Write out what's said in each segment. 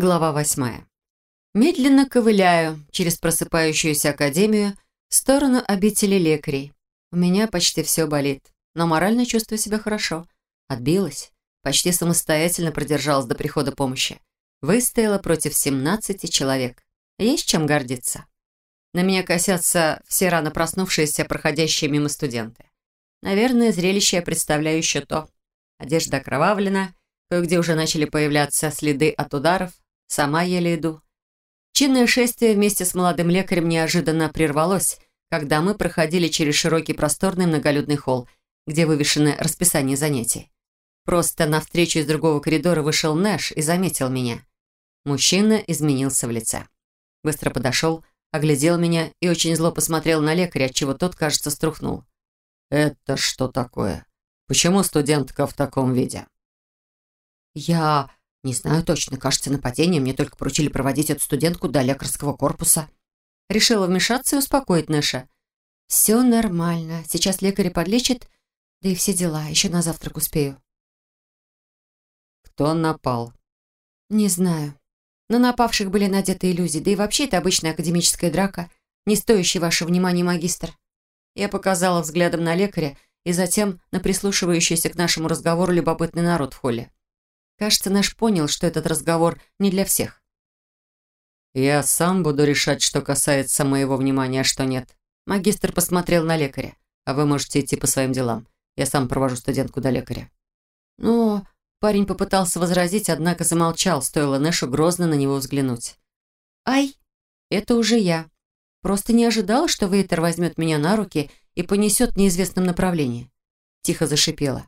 Глава восьмая. Медленно ковыляю через просыпающуюся академию в сторону обители лекарей. У меня почти все болит, но морально чувствую себя хорошо. Отбилась. Почти самостоятельно продержалась до прихода помощи. Выстояла против 17 человек. Есть чем гордиться. На меня косятся все рано проснувшиеся, проходящие мимо студенты. Наверное, зрелище я представляю еще то. Одежда окровавлена, кое-где уже начали появляться следы от ударов, Сама еле иду. Чинное шествие вместе с молодым лекарем неожиданно прервалось, когда мы проходили через широкий просторный многолюдный холл, где вывешено расписание занятий. Просто навстречу из другого коридора вышел Нэш и заметил меня. Мужчина изменился в лице. Быстро подошел, оглядел меня и очень зло посмотрел на лекаря, отчего тот, кажется, струхнул. «Это что такое? Почему студентка в таком виде?» «Я... «Не знаю точно. Кажется, нападение. Мне только поручили проводить эту студентку до лекарского корпуса». Решила вмешаться и успокоить Нэша. «Все нормально. Сейчас лекарь подлечит, да и все дела. Еще на завтрак успею». «Кто напал?» «Не знаю. На напавших были надеты иллюзии, да и вообще это обычная академическая драка, не стоящая вашего внимания магистр». Я показала взглядом на лекаря и затем на прислушивающийся к нашему разговору любопытный народ в холле. Кажется, наш понял, что этот разговор не для всех. «Я сам буду решать, что касается моего внимания, а что нет». Магистр посмотрел на лекаря. «А вы можете идти по своим делам. Я сам провожу студентку до лекаря». «Ну...» Парень попытался возразить, однако замолчал, стоило Нэшу грозно на него взглянуть. «Ай, это уже я. Просто не ожидала, что Вейтер возьмет меня на руки и понесет в неизвестном направлении». Тихо зашипела.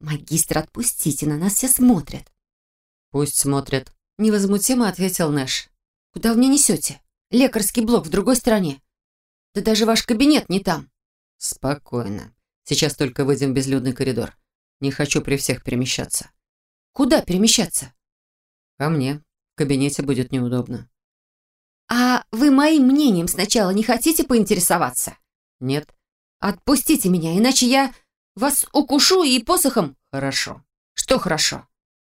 «Магистр, отпустите, на нас все смотрят». «Пусть смотрят», — невозмутимо ответил Нэш. «Куда вы меня несете? Лекарский блок в другой стороне. Да даже ваш кабинет не там». «Спокойно. Сейчас только выйдем в безлюдный коридор. Не хочу при всех перемещаться». «Куда перемещаться?» «Ко мне. В кабинете будет неудобно». «А вы моим мнением сначала не хотите поинтересоваться?» «Нет». «Отпустите меня, иначе я...» Вас укушу и посохом...» «Хорошо». «Что хорошо?»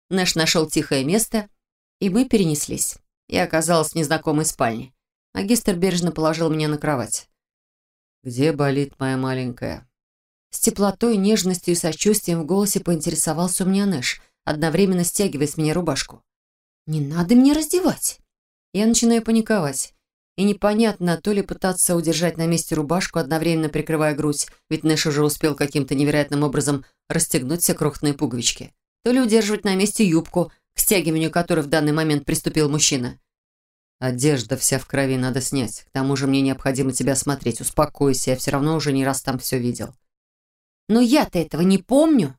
Нэш нашел тихое место, и мы перенеслись. Я оказалась в незнакомой спальне. Магистр бережно положил меня на кровать. «Где болит моя маленькая?» С теплотой, нежностью и сочувствием в голосе поинтересовался у меня Нэш, одновременно стягивая с меня рубашку. «Не надо меня раздевать!» Я начинаю паниковать. И непонятно, то ли пытаться удержать на месте рубашку, одновременно прикрывая грудь, ведь Нэш уже успел каким-то невероятным образом расстегнуть все крохотные пуговички, то ли удерживать на месте юбку, к стягиванию которой в данный момент приступил мужчина. «Одежда вся в крови, надо снять. К тому же мне необходимо тебя осмотреть. Успокойся, я все равно уже не раз там все видел». «Но я-то этого не помню».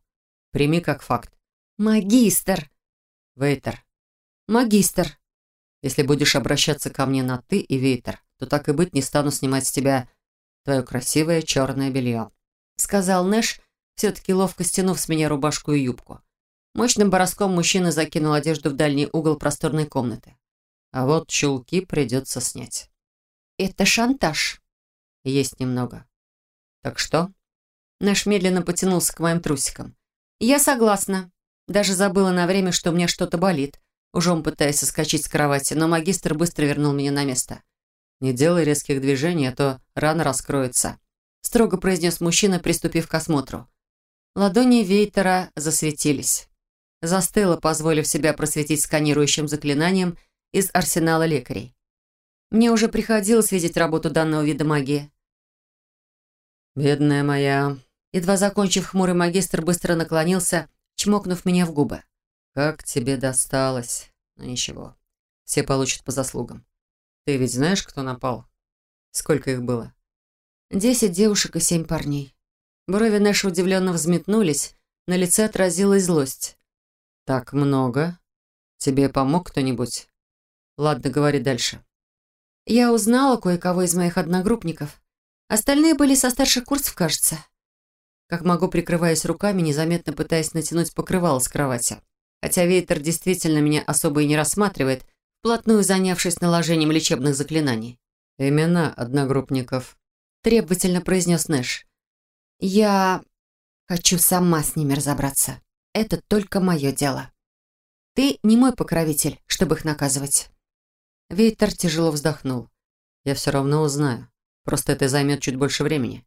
«Прими как факт». «Магистр». «Вейтер». «Магистр». Если будешь обращаться ко мне на «ты» и «Вейтер», то так и быть не стану снимать с тебя твое красивое черное белье», — сказал Нэш, все-таки ловко стянув с меня рубашку и юбку. Мощным бороском мужчина закинул одежду в дальний угол просторной комнаты. А вот чулки придется снять. «Это шантаж». «Есть немного». «Так что?» Нэш медленно потянулся к моим трусикам. «Я согласна. Даже забыла на время, что у меня что-то болит ужом пытаясь соскочить с кровати, но магистр быстро вернул меня на место. «Не делай резких движений, а то рана раскроется», строго произнес мужчина, приступив к осмотру. Ладони Вейтера засветились. Застыла, позволив себя просветить сканирующим заклинанием из арсенала лекарей. Мне уже приходилось видеть работу данного вида магии. «Бедная моя...» Едва закончив, хмурый магистр быстро наклонился, чмокнув меня в губы. «Как тебе досталось?» «Ну ничего, все получат по заслугам. Ты ведь знаешь, кто напал? Сколько их было?» «Десять девушек и семь парней». Брови Нэша удивленно взметнулись, на лице отразилась злость. «Так много? Тебе помог кто-нибудь? Ладно, говори дальше». «Я узнала кое-кого из моих одногруппников. Остальные были со старших курсов, кажется». Как могу, прикрываясь руками, незаметно пытаясь натянуть покрывало с кровати хотя Вейтер действительно меня особо и не рассматривает, вплотную занявшись наложением лечебных заклинаний. «Имена одногруппников», — требовательно произнес Нэш. «Я хочу сама с ними разобраться. Это только мое дело». Ты не мой покровитель, чтобы их наказывать». Вейтер тяжело вздохнул. «Я все равно узнаю. Просто это займет чуть больше времени.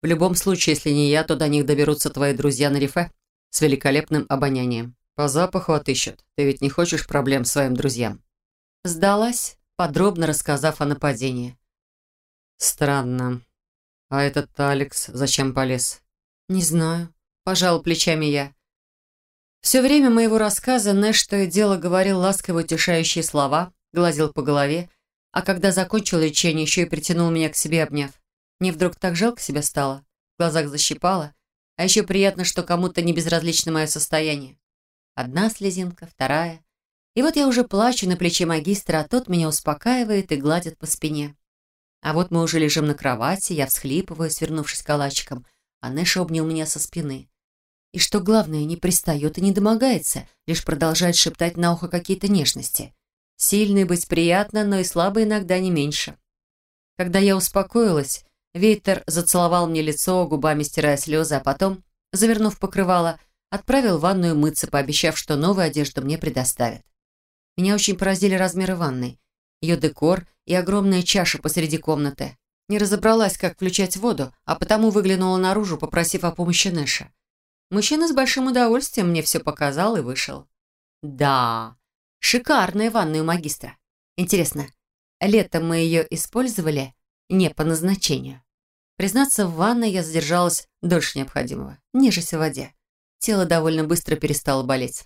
В любом случае, если не я, то до них доберутся твои друзья на рифе с великолепным обонянием. По запаху отыщут. Ты ведь не хочешь проблем своим друзьям?» Сдалась, подробно рассказав о нападении. «Странно. А этот Алекс зачем полез?» «Не знаю», – пожал плечами я. Все время моего рассказа Нэш то и дело говорил ласково утешающие слова, гладил по голове, а когда закончил лечение, еще и притянул меня к себе, обняв. Мне вдруг так жалко себя стало, в глазах защипало, а еще приятно, что кому-то не безразлично мое состояние. Одна слезинка, вторая. И вот я уже плачу на плече магистра, а тот меня успокаивает и гладит по спине. А вот мы уже лежим на кровати, я всхлипываю, свернувшись калачиком, а Нэш обнял меня со спины. И что главное, не пристает и не домогается, лишь продолжает шептать на ухо какие-то нежности. Сильной быть приятно, но и слабой иногда не меньше. Когда я успокоилась, Вейтер зацеловал мне лицо, губами стирая слезы, а потом, завернув покрывало, отправил в ванную мыться, пообещав, что новую одежду мне предоставят. Меня очень поразили размеры ванной, ее декор и огромная чаша посреди комнаты. Не разобралась, как включать воду, а потому выглянула наружу, попросив о помощи Нэша. Мужчина с большим удовольствием мне все показал и вышел. Да, шикарная ванная у магистра. Интересно, летом мы ее использовали не по назначению? Признаться, в ванной я задержалась дольше необходимого, нежесть в воде. Тело довольно быстро перестало болеть.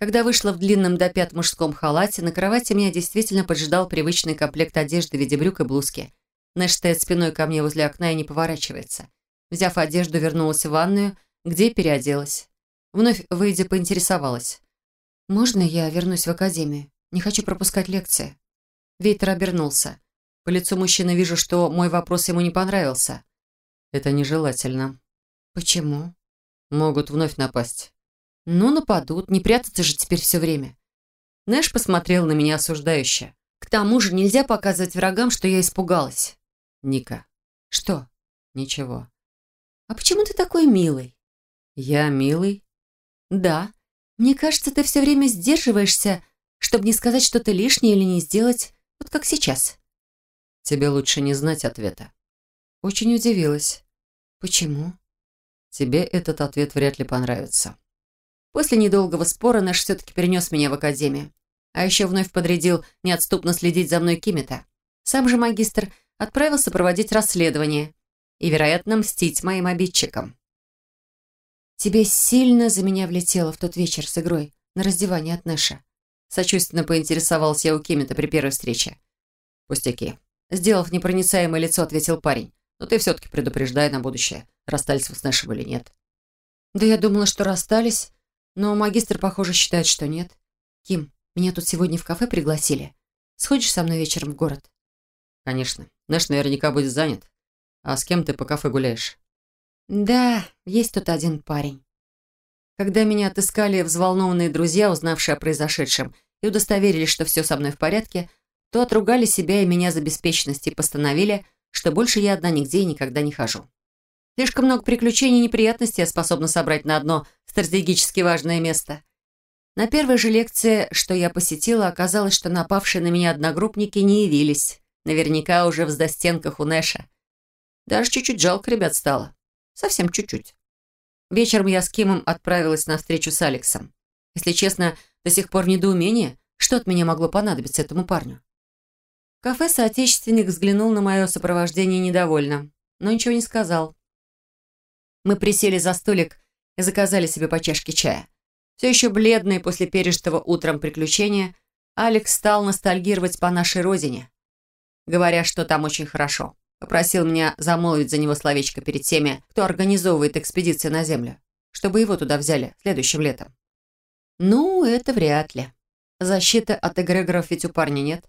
Когда вышла в длинном до пят мужском халате, на кровати меня действительно поджидал привычный комплект одежды в виде брюк и блузки. Нэш стоит спиной ко мне возле окна и не поворачивается. Взяв одежду, вернулась в ванную, где переоделась. Вновь, выйдя, поинтересовалась. «Можно я вернусь в академию? Не хочу пропускать лекции». Вейтер обернулся. По лицу мужчины вижу, что мой вопрос ему не понравился. «Это нежелательно». «Почему?» «Могут вновь напасть». «Ну, нападут. Не прятаться же теперь все время». Нэш посмотрел на меня осуждающе. «К тому же нельзя показывать врагам, что я испугалась». «Ника». «Что?» «Ничего». «А почему ты такой милый?» «Я милый?» «Да. Мне кажется, ты все время сдерживаешься, чтобы не сказать что-то лишнее или не сделать, вот как сейчас». Тебе лучше не знать ответа. Очень удивилась. Почему? Тебе этот ответ вряд ли понравится. После недолгого спора наш все-таки перенес меня в академию. А еще вновь подрядил неотступно следить за мной Кимита. Сам же магистр отправился проводить расследование и, вероятно, мстить моим обидчикам. «Тебе сильно за меня влетело в тот вечер с игрой на раздевание от Нэша?» Сочувственно поинтересовался я у Кимита при первой встрече. «Пустяки. Сделав непроницаемое лицо, ответил парень. «Но ты все-таки предупреждай на будущее, расстались вы с Нэшем или нет». «Да я думала, что расстались, но магистр, похоже, считает, что нет. Ким, меня тут сегодня в кафе пригласили. Сходишь со мной вечером в город?» «Конечно. Нэш наверняка будет занят. А с кем ты по кафе гуляешь?» «Да, есть тут один парень». Когда меня отыскали взволнованные друзья, узнавшие о произошедшем, и удостоверились, что все со мной в порядке, то отругали себя и меня за беспечность и постановили, что больше я одна нигде и никогда не хожу. Слишком много приключений и неприятностей я способна собрать на одно стратегически важное место. На первой же лекции, что я посетила, оказалось, что напавшие на меня одногруппники не явились. Наверняка уже в застенках у Нэша. Даже чуть-чуть жалко ребят стало. Совсем чуть-чуть. Вечером я с Кимом отправилась на встречу с Алексом. Если честно, до сих пор недоумение, что от меня могло понадобиться этому парню кафе соотечественник взглянул на мое сопровождение недовольно, но ничего не сказал. Мы присели за столик и заказали себе по чашке чая. Все еще бледный после пережитого утром приключения, Алекс стал ностальгировать по нашей родине, говоря, что там очень хорошо. Попросил меня замолвить за него словечко перед теми, кто организовывает экспедиции на Землю, чтобы его туда взяли следующим летом. Ну, это вряд ли. Защиты от эгрегоров ведь у парня нет.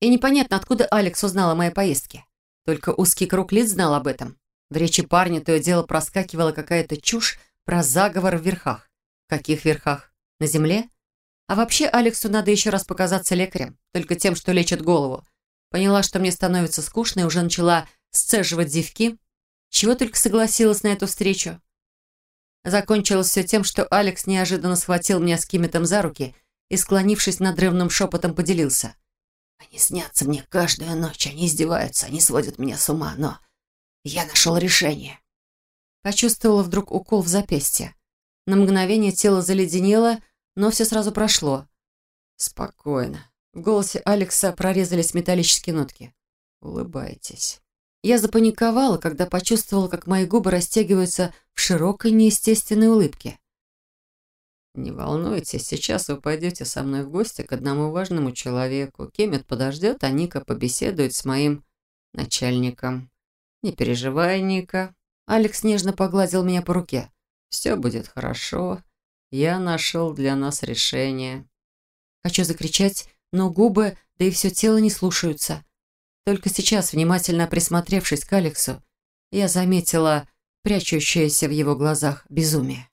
И непонятно, откуда Алекс узнал о моей поездке. Только узкий круг лиц знал об этом. В речи парня то и дело проскакивала какая-то чушь про заговор в верхах. В каких верхах? На земле? А вообще Алексу надо еще раз показаться лекарем, только тем, что лечит голову. Поняла, что мне становится скучно и уже начала сцеживать зевки. Чего только согласилась на эту встречу. Закончилось все тем, что Алекс неожиданно схватил меня с Кимметом за руки и, склонившись над древным шепотом, поделился. «Они снятся мне каждую ночь, они издеваются, они сводят меня с ума, но я нашел решение». Почувствовала вдруг укол в запястье. На мгновение тело заледенело, но все сразу прошло. «Спокойно». В голосе Алекса прорезались металлические нотки. «Улыбайтесь». Я запаниковала, когда почувствовала, как мои губы растягиваются в широкой неестественной улыбке. «Не волнуйтесь, сейчас вы пойдете со мной в гости к одному важному человеку. Кемет подождет, а Ника побеседует с моим начальником. Не переживай, Ника». Алекс нежно погладил меня по руке. «Все будет хорошо. Я нашел для нас решение». Хочу закричать, но губы, да и все тело не слушаются. Только сейчас, внимательно присмотревшись к Алексу, я заметила прячущееся в его глазах безумие.